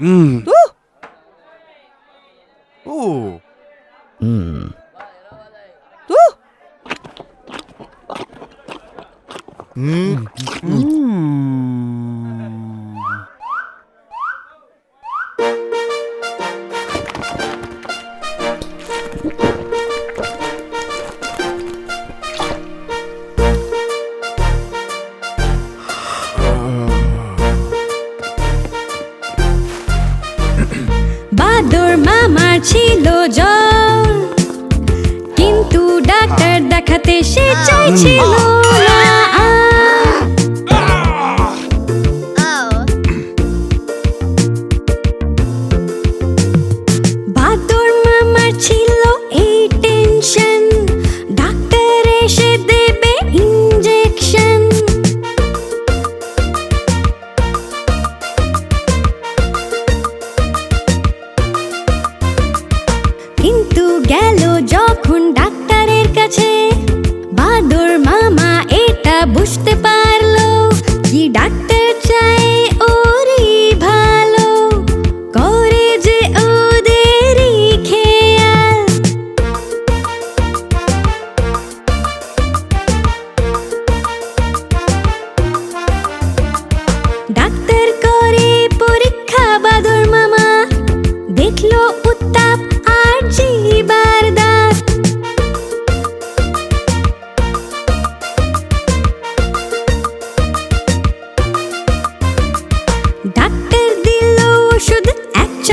うん。おお。うん。বাদর মামার ছিল জ্বর কিন্তু ডাক্তার দেখাতে সে চাইছিল না। বাদর মামার ছিল এই টেনশন। ডাক্তার এসে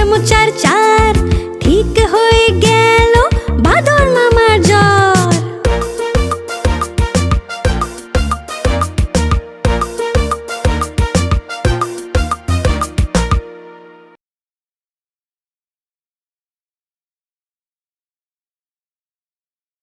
মোচার চার ঠিক হয়ে